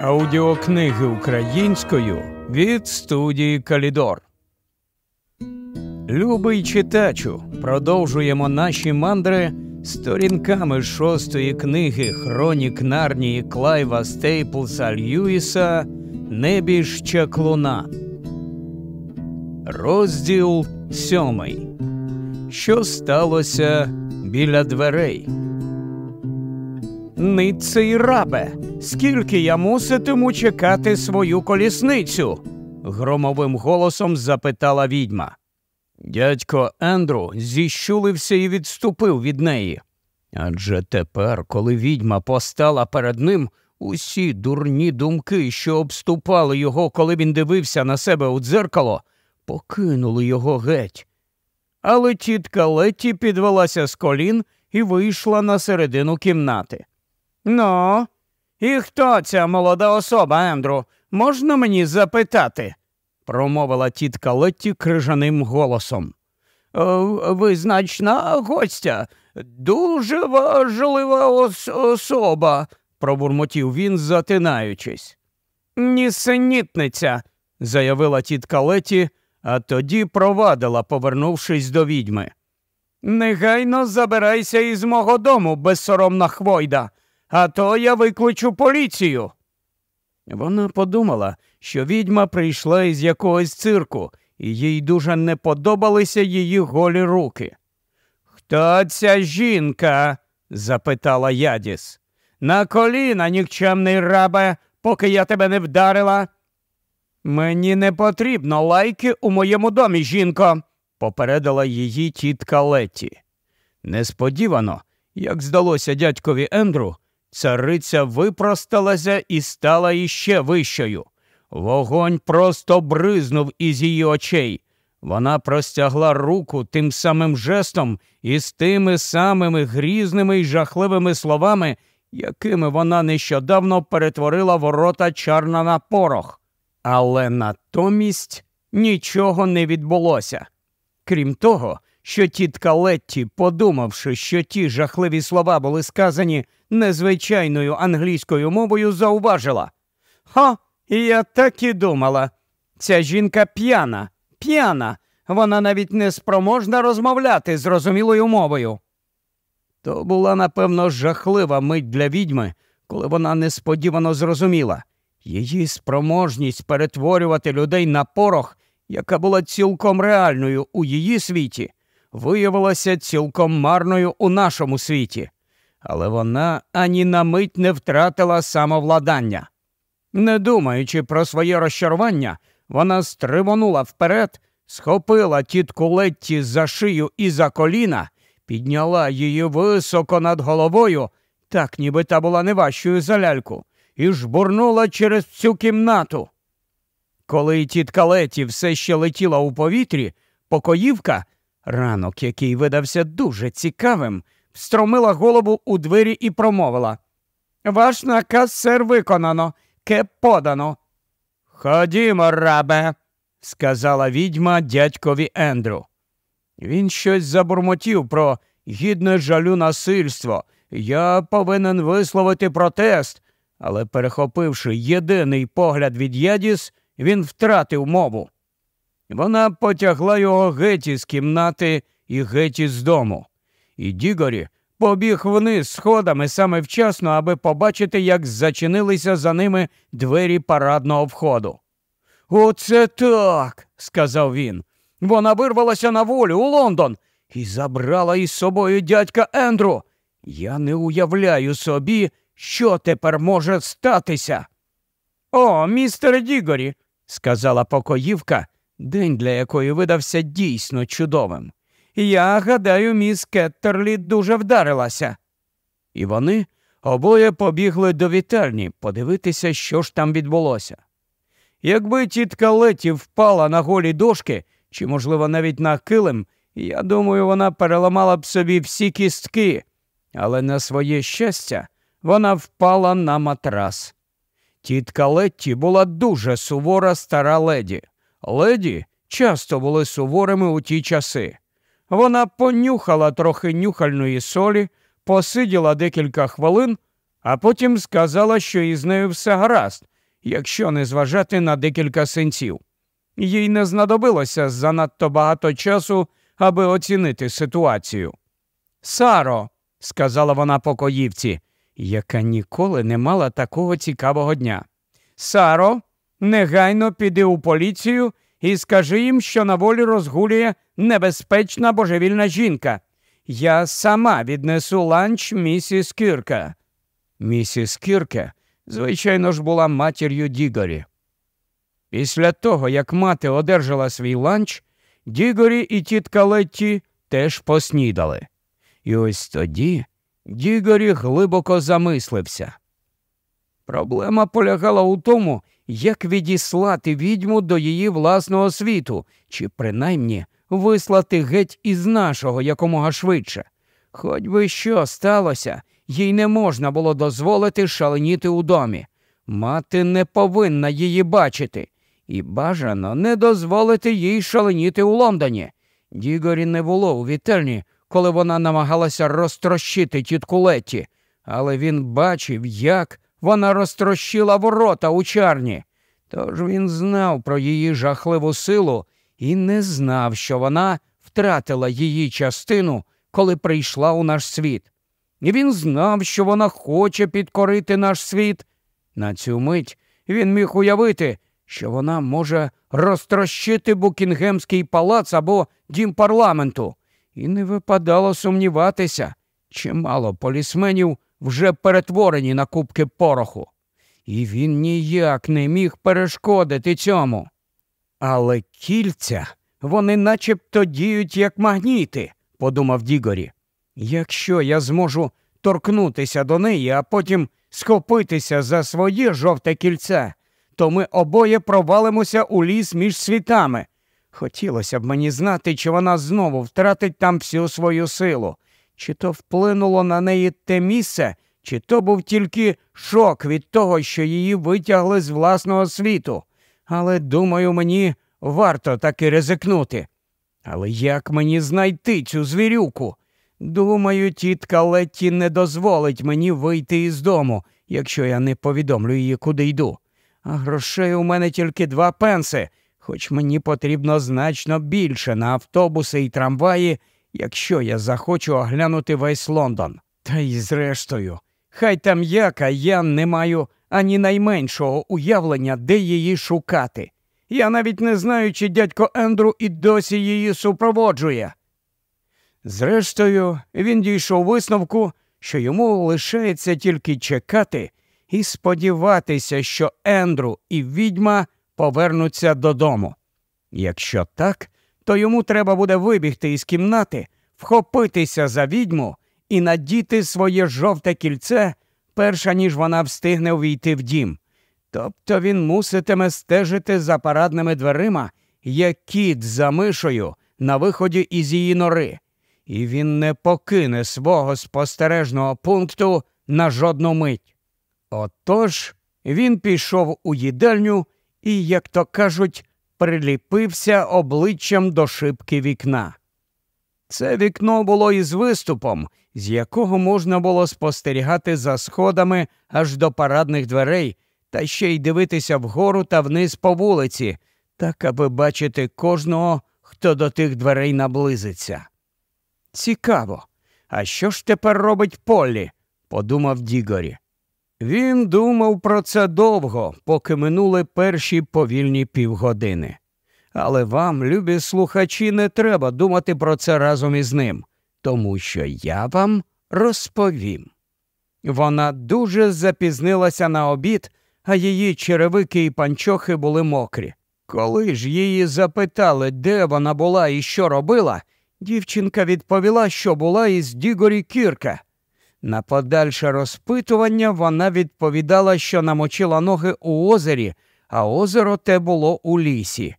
Аудіокниги українською від студії Калідор. Любий читачу. Продовжуємо наші мандри сторінками шостої книги Хронік Нарнії Клайва Стейплса Льюіса Небіж чаклуна. Розділ сьомий. Що сталося біля дверей? Ницей рабе, скільки я муситиму чекати свою колісницю? громовим голосом запитала відьма. Дядько Ендру зіщулився і відступив від неї. Адже тепер, коли відьма постала перед ним, усі дурні думки, що обступали його, коли він дивився на себе у дзеркало, покинули його геть. Але тітка Летті підвелася з колін і вийшла на середину кімнати. Ну, і хто ця молода особа, Ендру? Можна мені запитати? промовила тітка Летті крижаним голосом. «Е, Визначна гостя, дуже важлива ос особа, пробурмотів він, затинаючись. Нісенітниця, заявила тітка Леті, а тоді провадила, повернувшись до відьми. Негайно забирайся із мого дому, безсоромна хвойда, а то я викличу поліцію. Вона подумала, що відьма прийшла із якогось цирку, і їй дуже не подобалися її голі руки. Хто ця жінка? запитала Ядіс. На коліна, нікчемний рабе, поки я тебе не вдарила. Мені не потрібно лайки у моєму домі, жінко, попередила її тітка Летті. Несподівано, як здалося дядькові Ендру, цариця випросталася і стала іще вищою. Вогонь просто бризнув із її очей. Вона простягла руку тим самим жестом і з тими самими грізними й жахливими словами, якими вона нещодавно перетворила ворота чарна на порох. Але натомість нічого не відбулося. Крім того, що тітка Летті, подумавши, що ті жахливі слова були сказані незвичайною англійською мовою, зауважила. Ха, я так і думала. Ця жінка п'яна, п'яна, вона навіть не спроможна розмовляти зрозумілою мовою. То була, напевно, жахлива мить для відьми, коли вона несподівано зрозуміла її спроможність перетворювати людей на порох, яка була цілком реальною у її світі, виявилася цілком марною у нашому світі, але вона ані на мить не втратила самовладання. Не думаючи про своє розчарування, вона стримонула вперед, схопила тітку Летті за шию і за коліна, підняла її високо над головою, так ніби та була не важчою за ляльку, і жбурнула через всю кімнату. Коли тітка Леті все ще летіла у повітрі, покоївка, ранок, який видався дуже цікавим, встромила голову у двері і промовила Ваш наказ, сер, виконано, кеп подано. Ходімо, рабе, сказала відьма дядькові Ендрю. Він щось забурмотів про гідне жалю насильство. Я повинен висловити протест, але, перехопивши єдиний погляд від Ядіс, він втратив мову. Вона потягла його геть із кімнати і геть із дому. І Дігорі побіг вниз сходами саме вчасно, аби побачити, як зачинилися за ними двері парадного входу. Оце так, сказав він. Вона вирвалася на волю у Лондон і забрала із собою дядька Ендру. Я не уявляю собі, що тепер може статися. О, містер Дігорі, сказала покоївка, день для якої видався дійсно чудовим. Я гадаю, міс Кеттерлі дуже вдарилася. І вони обоє побігли до вітальні подивитися, що ж там відбулося. Якби тітка Леті впала на голі дошки, чи, можливо, навіть на килим, я думаю, вона переламала б собі всі кістки, але на своє щастя вона впала на матрас. Тітка Летті була дуже сувора стара леді. Леді часто були суворими у ті часи. Вона понюхала трохи нюхальної солі, посиділа декілька хвилин, а потім сказала, що із нею все гаразд, якщо не зважати на декілька синців. Їй не знадобилося занадто багато часу, аби оцінити ситуацію. Саро, сказала вона покоївці, яка ніколи не мала такого цікавого дня. Саро, негайно піди у поліцію і скажи їм, що на волі розгулює небезпечна божевільна жінка. Я сама віднесу ланч місіс Кірка. Місіс Кірка, звичайно ж, була матір'ю Дігорі. Після того, як мати одержала свій ланч, Дігорі і тітка Летті теж поснідали. І ось тоді Дігорі глибоко замислився. Проблема полягала у тому, як відіслати відьму до її власного світу, чи принаймні вислати геть із нашого якомога швидше. Хоч би що сталося, їй не можна було дозволити шаленіти у домі. Мати не повинна її бачити, і бажано не дозволити їй шаленіти у Лондоні. Дігорі не було у вітельні, коли вона намагалася розтрощити тітку Летті, але він бачив, як вона розтрощила ворота у чарні. Тож він знав про її жахливу силу і не знав, що вона втратила її частину, коли прийшла у наш світ. І він знав, що вона хоче підкорити наш світ. На цю мить він міг уявити, що вона може розтрощити Букінгемський палац або дім парламенту. І не випадало сумніватися, чимало полісменів вже перетворені на кубки пороху. І він ніяк не міг перешкодити цьому. Але кільця вони начебто діють як магніти, подумав Дігорі. Якщо я зможу торкнутися до неї, а потім схопитися за своє жовте кільце, то ми обоє провалимося у ліс між світами. Хотілося б мені знати, чи вона знову втратить там всю свою силу, чи то вплинуло на неї те місце, чи то був тільки шок від того, що її витягли з власного світу. Але, думаю, мені варто таки ризикнути. Але як мені знайти цю звірюку? Думаю, тітка Летті не дозволить мені вийти із дому, якщо я не повідомлю її, куди йду. А грошей у мене тільки два пенси, хоч мені потрібно значно більше на автобуси і трамваї, якщо я захочу оглянути весь Лондон. Та й зрештою, хай там яка я не маю ані найменшого уявлення, де її шукати. Я навіть не знаю, чи дядько Ендру і досі її супроводжує. Зрештою, він дійшов висновку, що йому лишається тільки чекати і сподіватися, що Ендру і відьма повернуться додому. Якщо так, то йому треба буде вибігти із кімнати, вхопитися за відьму і надіти своє жовте кільце, перша ніж вона встигне увійти в дім. Тобто він муситиме стежити за парадними дверима, як кіт за мишою на виході із її нори, і він не покине свого спостережного пункту на жодну мить. Отож він пішов у їдальню і, як то кажуть, приліпився обличчям до шибки вікна. Це вікно було із виступом, з якого можна було спостерігати за сходами аж до парадних дверей, та ще й дивитися вгору та вниз по вулиці, так аби бачити кожного, хто до тих дверей наблизиться. Цікаво, а що ж тепер робить Поллі? подумав Дігорі. Він думав про це довго, поки минули перші повільні півгодини. Але вам, любі слухачі, не треба думати про це разом із ним, тому що я вам розповім. Вона дуже запізнилася на обід, а її черевики і панчохи були мокрі. Коли ж її запитали, де вона була і що робила, дівчинка відповіла, що була із Дігорі Кірка. На подальше розпитування вона відповідала, що намочила ноги у озері, а озеро те було у лісі.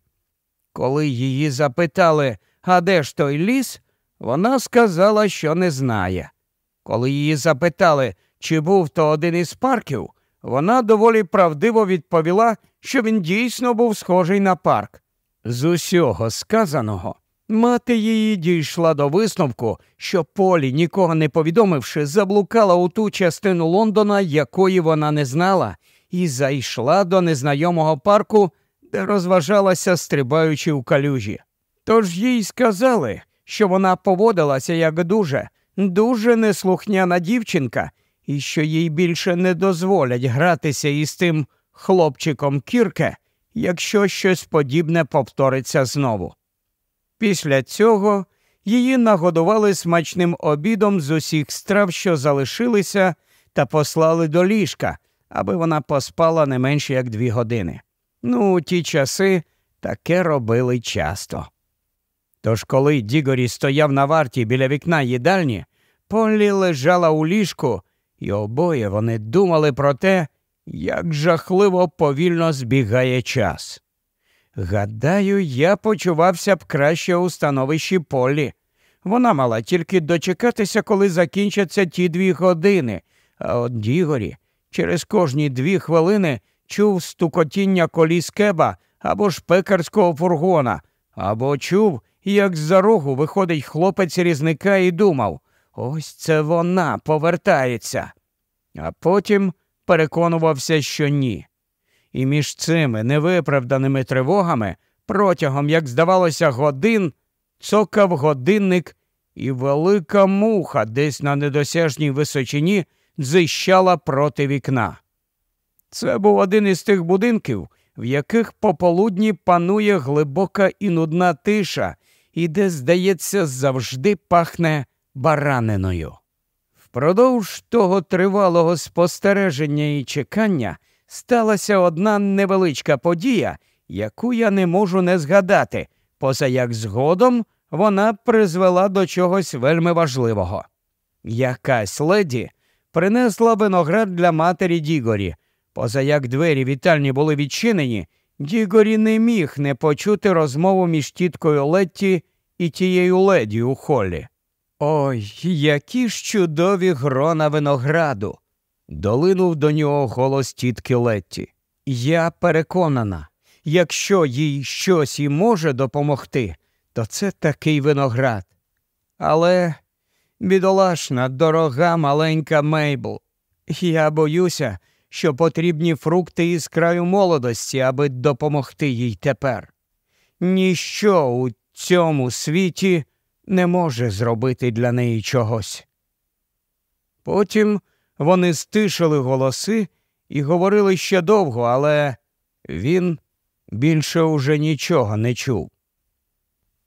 Коли її запитали, а де ж той ліс, вона сказала, що не знає. Коли її запитали, чи був то один із парків, вона доволі правдиво відповіла, що він дійсно був схожий на парк. З усього сказаного Мати її дійшла до висновку, що Полі, нікого не повідомивши, заблукала у ту частину Лондона, якої вона не знала, і зайшла до незнайомого парку, де розважалася, стрибаючи у калюжі. Тож їй сказали, що вона поводилася як дуже, дуже неслухняна дівчинка, і що їй більше не дозволять гратися із тим хлопчиком Кірке, якщо щось подібне повториться знову. Після цього її нагодували смачним обідом з усіх страв, що залишилися, та послали до ліжка, аби вона поспала не менше як дві години. Ну, у ті часи таке робили часто. Тож, коли Дігорі стояв на варті біля вікна їдальні, Поллі лежала у ліжку, і обоє вони думали про те, як жахливо повільно збігає час. Гадаю, я почувався б краще у становищі Полі. Вона мала тільки дочекатися, коли закінчаться ті дві години, а от Дігорі через кожні дві хвилини чув стукотіння коліс кеба або ж пекарського фургона, або чув, як з-за рогу виходить хлопець різника і думав ось це вона повертається. А потім переконувався, що ні. І між цими невиправданими тривогами протягом, як здавалося, годин цокав годинник, і велика муха десь на недосяжній височині дзищала проти вікна. Це був один із тих будинків, в яких пополудні панує глибока і нудна тиша, і де, здається, завжди пахне бараниною. Впродовж того тривалого спостереження і чекання сталася одна невеличка подія, яку я не можу не згадати, поза як згодом вона призвела до чогось вельми важливого. Якась леді принесла виноград для матері Дігорі. Поза як двері вітальні були відчинені, Дігорі не міг не почути розмову між тіткою Летті і тією леді у холі. Ой, які ж чудові грона винограду. Долинув до нього голос тітки Летті. Я переконана, якщо їй щось і може допомогти, то це такий виноград. Але, бідолашна, дорога маленька Мейбл, я боюся, що потрібні фрукти із краю молодості, аби допомогти їй тепер. Ніщо у цьому світі не може зробити для неї чогось. Потім вони стишили голоси і говорили ще довго, але він більше уже нічого не чув.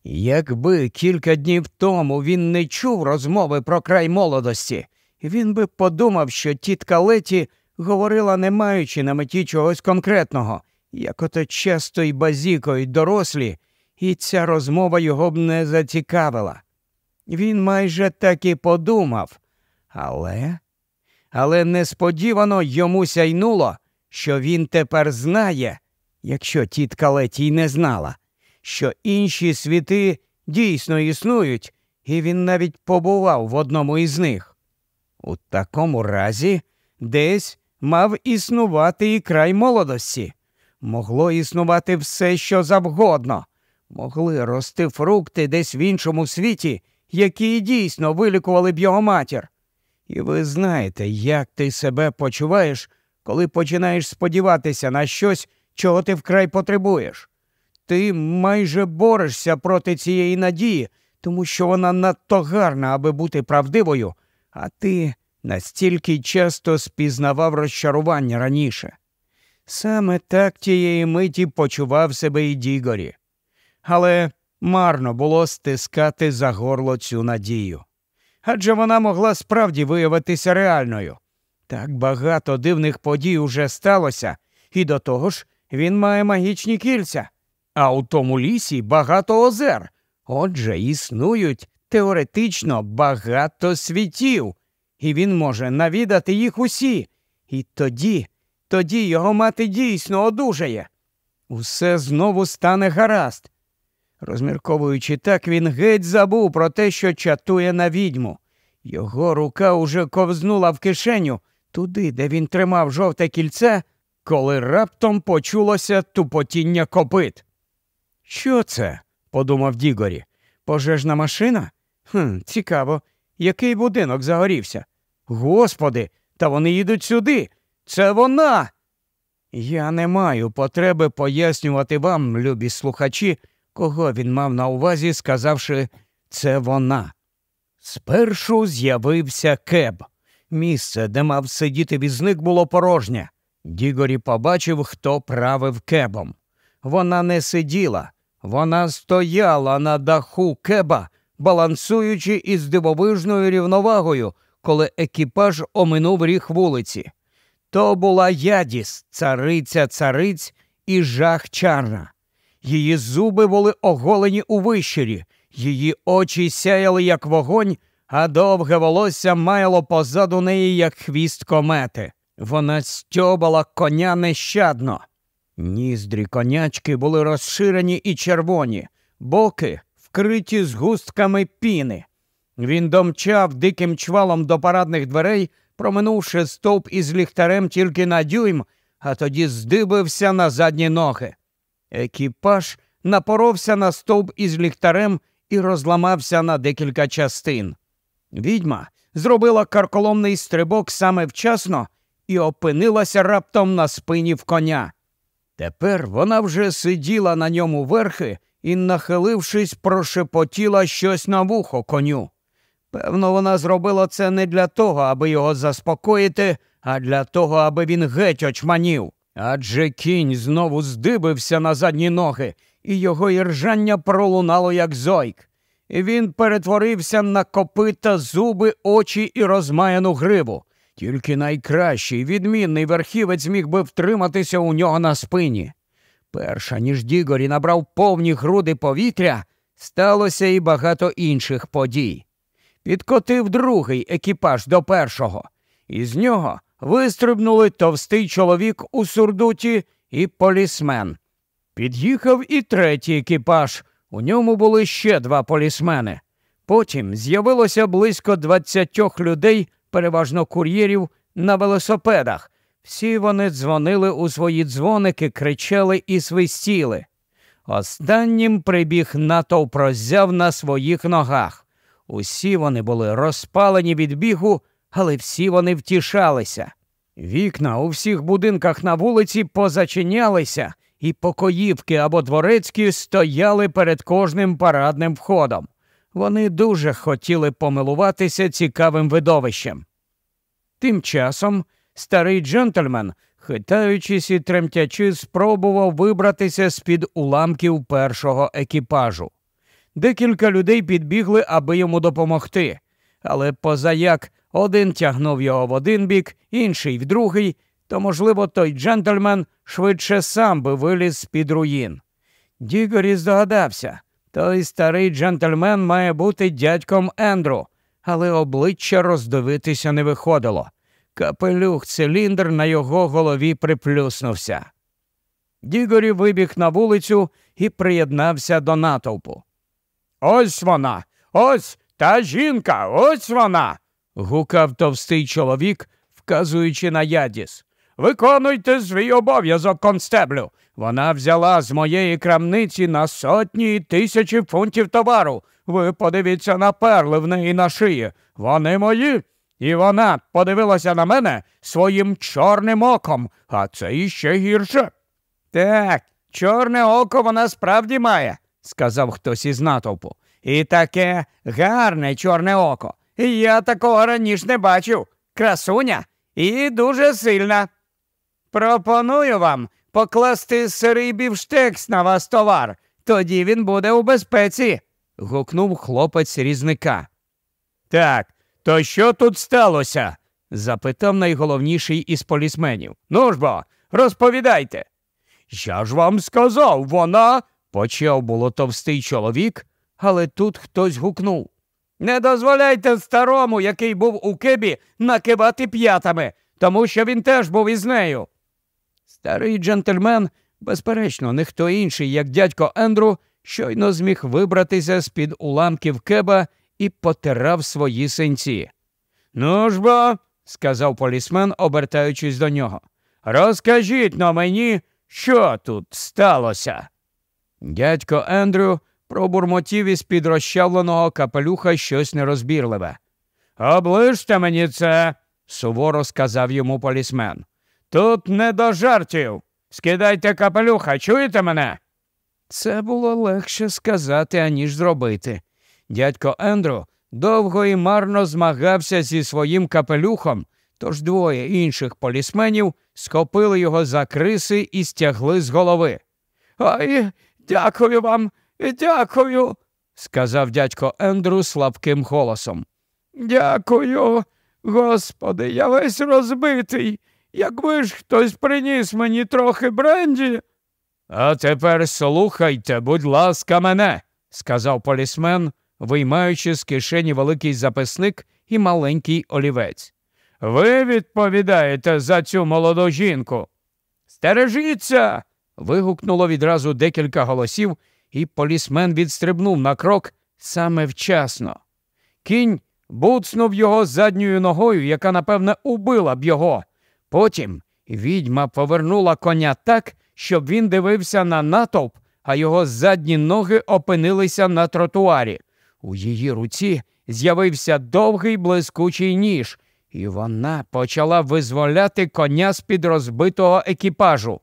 Якби кілька днів тому він не чув розмови про край молодості, він би подумав, що тітка Леті говорила, не маючи на меті чогось конкретного, як ото часто й базікають дорослі, і ця розмова його б не зацікавила. Він майже так і подумав, але але несподівано йому сяйнуло, що він тепер знає, якщо тітка Летій не знала, що інші світи дійсно існують, і він навіть побував в одному із них. У такому разі десь мав існувати і край молодості. Могло існувати все, що завгодно, могли рости фрукти десь в іншому світі, які дійсно вилікували б його матір. І ви знаєте, як ти себе почуваєш, коли починаєш сподіватися на щось, чого ти вкрай потребуєш. Ти майже борешся проти цієї надії, тому що вона надто гарна, аби бути правдивою, а ти настільки часто спізнавав розчарування раніше. Саме так тієї миті почував себе і Дігорі. Але марно було стискати за горло цю надію адже вона могла справді виявитися реальною. Так багато дивних подій уже сталося, і до того ж він має магічні кільця, а у тому лісі багато озер. Отже, існують теоретично багато світів, і він може навідати їх усі. І тоді, тоді його мати дійсно одужає. Усе знову стане гаразд. Розмірковуючи так, він геть забув про те, що чатує на відьму. Його рука уже ковзнула в кишеню туди, де він тримав жовте кільце, коли раптом почулося тупотіння копит. Що це? подумав Дігорі. Пожежна машина? Хм, Цікаво, який будинок загорівся? Господи, та вони їдуть сюди. Це вона. Я не маю потреби пояснювати вам, любі слухачі, кого він мав на увазі, сказавши це вона. Спершу з'явився кеб. Місце, де мав сидіти візник, було порожнє. Дігорі побачив, хто правив кебом. Вона не сиділа, вона стояла на даху кеба, балансуючи із дивовижною рівновагою, коли екіпаж оминув ріг вулиці. То була ядіс, цариця цариць і жах чарна. Її зуби були оголені у вищирі, її очі сяяли, як вогонь, а довге волосся маяло позаду неї, як хвіст комети. Вона стьобала коня нещадно. Ніздрі конячки були розширені і червоні, боки вкриті згустками піни. Він домчав диким чвалом до парадних дверей, проминувши стовп із ліхтарем тільки на дюйм, а тоді здибився на задні ноги. Екіпаж напоровся на стовп із ліхтарем і розламався на декілька частин. Відьма зробила карколомний стрибок саме вчасно і опинилася раптом на спині в коня. Тепер вона вже сиділа на ньому верхи і, нахилившись, прошепотіла щось на вухо коню. Певно, вона зробила це не для того, аби його заспокоїти, а для того, аби він геть очманів. Адже кінь знову здибився на задні ноги, і його іржання пролунало, як зойк. Він перетворився на копита, зуби, очі і розмаяну гриву. Тільки найкращий відмінний верхівець міг би втриматися у нього на спині. Перша ніж Дігорі набрав повні груди повітря, сталося і багато інших подій. Підкотив другий екіпаж до першого, із нього вистрибнули товстий чоловік у сурдуті і полісмен. Під'їхав і третій екіпаж. У ньому були ще два полісмени. Потім з'явилося близько двадцятьох людей, переважно кур'єрів, на велосипедах. Всі вони дзвонили у свої дзвоники, кричали і свистіли. Останнім прибіг натовп роззяв на своїх ногах. Усі вони були розпалені від бігу, але всі вони втішалися. Вікна у всіх будинках на вулиці позачинялися, і покоївки або дворецькі стояли перед кожним парадним входом. Вони дуже хотіли помилуватися цікавим видовищем. Тим часом старий джентльмен, хитаючись і тремтячи, спробував вибратися з під уламків першого екіпажу. Декілька людей підбігли, аби йому допомогти, але позаяк один тягнув його в один бік, інший в другий, то, можливо, той джентльмен швидше сам би виліз з під руїн. Дігорі здогадався, той старий джентльмен має бути дядьком Ендру, але обличчя роздивитися не виходило. Капелюх циліндр на його голові приплюснувся. Дігорі вибіг на вулицю і приєднався до натовпу. Ось вона, ось та жінка, ось вона. Гукав товстий чоловік, вказуючи на ядіс. Виконуйте свій обов'язок, констеблю. Вона взяла з моєї крамниці на сотні і тисячі фунтів товару. Ви подивіться на перли в неї на шиї. Вони мої. І вона подивилася на мене своїм чорним оком, а це іще гірше. Так, чорне око вона справді має, сказав хтось із натовпу. І таке гарне чорне око. Я такого раніше не бачив. Красуня і дуже сильна. Пропоную вам покласти сирий бівштекс на вас товар, тоді він буде у безпеці. гукнув хлопець різника. Так, то що тут сталося? запитав найголовніший із полісменів. Ну ж бо, розповідайте. Я ж вам сказав, вона. почав було товстий чоловік, але тут хтось гукнув. Не дозволяйте старому, який був у кибі, накивати п'ятами, тому що він теж був із нею. Старий джентльмен, безперечно, не хто інший, як дядько Ендру, щойно зміг вибратися з під уламків кеба і потирав свої синці. Ну ж бо, сказав полісмен, обертаючись до нього, розкажіть на мені, що тут сталося. Дядько Ендрю пробурмотів із під розчавленого капелюха щось нерозбірливе. Оближте мені це, суворо сказав йому полісмен. Тут не до жартів. Скидайте капелюха, чуєте мене? Це було легше сказати, аніж зробити. Дядько Ендрю довго і марно змагався зі своїм капелюхом, тож двоє інших полісменів схопили його за криси і стягли з голови. Ой, дякую вам, дякую, сказав дядько Ендрю слабким голосом. Дякую, господи, я весь розбитий. Якби ж хтось приніс мені трохи бренді. А тепер слухайте, будь ласка, мене, сказав полісмен, виймаючи з кишені великий записник і маленький олівець. Ви відповідаєте за цю молоду жінку. Стережіться. вигукнуло відразу декілька голосів, і полісмен відстрибнув на крок саме вчасно. Кінь буцнув його задньою ногою, яка, напевне, убила б його. Потім відьма повернула коня так, щоб він дивився на натовп, а його задні ноги опинилися на тротуарі. У її руці з'явився довгий блискучий ніж, і вона почала визволяти коня з під розбитого екіпажу.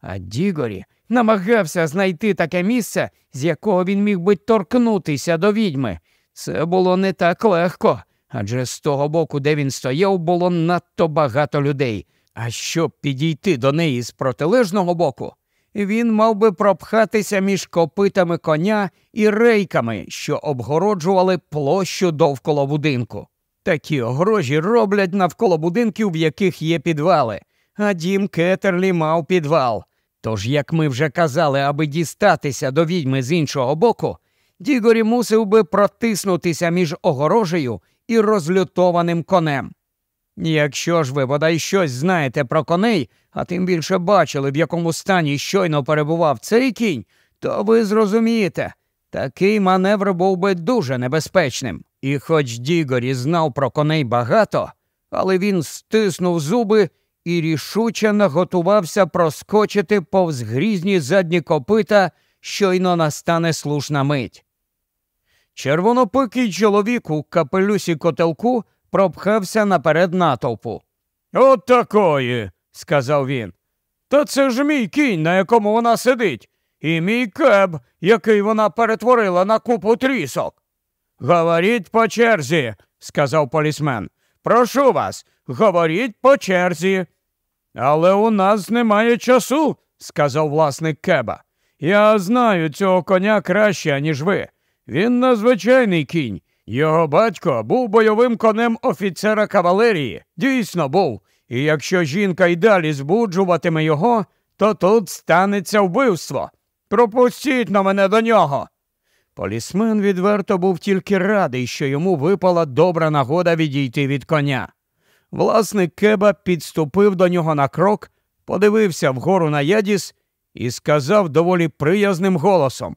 А Дігорі намагався знайти таке місце, з якого він міг би торкнутися до відьми. Це було не так легко, адже з того боку, де він стояв, було надто багато людей. А щоб підійти до неї з протилежного боку, він мав би пропхатися між копитами коня і рейками, що обгороджували площу довкола будинку. Такі огрожі роблять навколо будинків, в яких є підвали, а дім Кетерлі мав підвал. Тож, як ми вже казали, аби дістатися до відьми з іншого боку, Дігорі мусив би протиснутися між огорожею і розлютованим конем. Якщо ж ви бодай щось знаєте про коней, а тим більше бачили, в якому стані щойно перебував цей кінь, то ви зрозумієте, такий маневр був би дуже небезпечним. І хоч Дігорі знав про коней багато, але він стиснув зуби і рішуче наготувався проскочити повз грізні задні копита, щойно настане слушна мить. Червонопикий чоловік у капелюсі котелку пропхався наперед натовпу. От такої, сказав він. Та це ж мій кінь, на якому вона сидить, і мій кеб, який вона перетворила на купу трісок. Говоріть по черзі, сказав полісмен. Прошу вас, говоріть по черзі. Але у нас немає часу, сказав власник кеба. Я знаю цього коня краще, ніж ви. Він надзвичайний кінь. Його батько був бойовим конем офіцера кавалерії. Дійсно був. І якщо жінка й далі збуджуватиме його, то тут станеться вбивство. Пропустіть на мене до нього. Полісмен відверто був тільки радий, що йому випала добра нагода відійти від коня. Власник кеба підступив до нього на крок, подивився вгору на ядіс і сказав доволі приязним голосом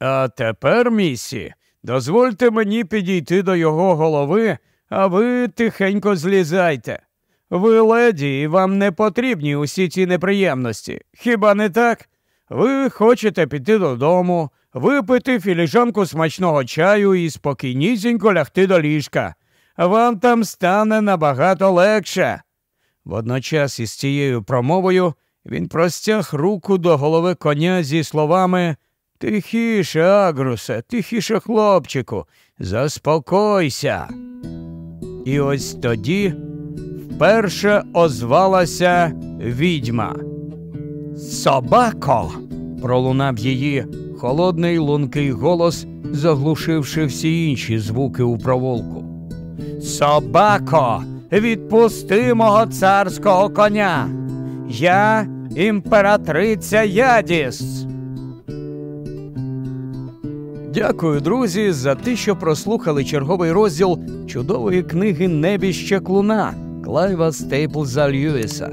А тепер, місі, дозвольте мені підійти до його голови, а ви тихенько злізайте. Ви леді, і вам не потрібні усі ці неприємності. Хіба не так? Ви хочете піти додому, випити філіжанку смачного чаю і спокійнісінько лягти до ліжка. Вам там стане набагато легше. Водночас із цією промовою він простяг руку до голови коня зі словами Тихіше, Агрусе, тихіше, хлопчику, заспокойся. І ось тоді вперше озвалася відьма. Собако. пролунав її холодний лункий голос, заглушивши всі інші звуки у провулку. Собако, відпусти мого царського коня. Я імператриця Ядіс. Дякую, друзі, за те, що прослухали черговий розділ чудової книги Небіще клуна Клайва Стейплза Льюіса.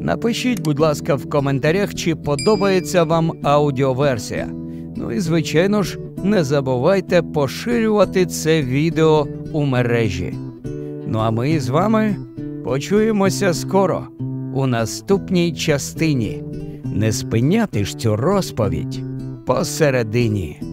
Напишіть, будь ласка, в коментарях, чи подобається вам аудіоверсія. Ну і, звичайно ж, не забувайте поширювати це відео у мережі. Ну а ми з вами почуємося скоро у наступній частині. Не спиняти ж цю розповідь посередині.